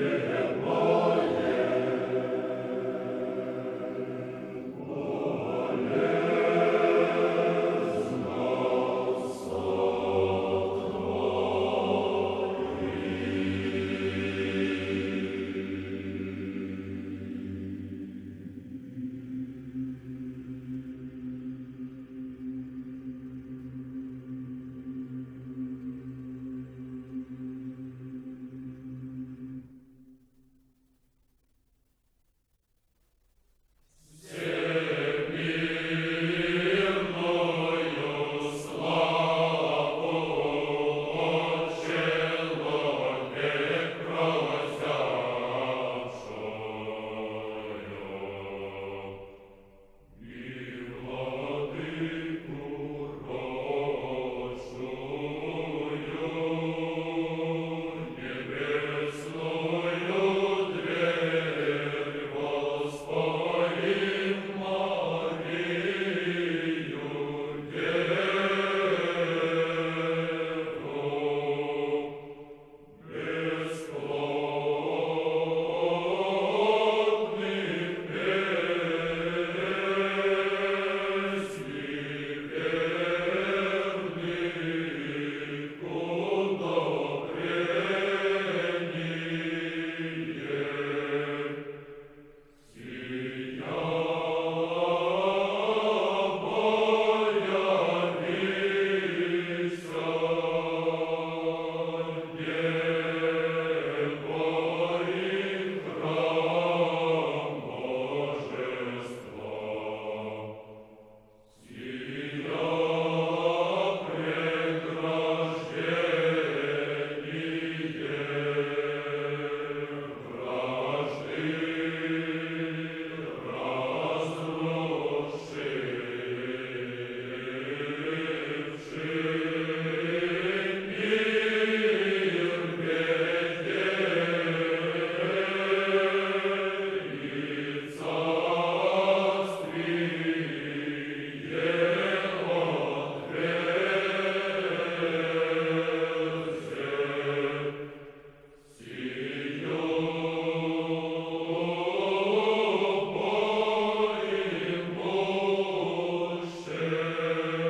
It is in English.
Amen.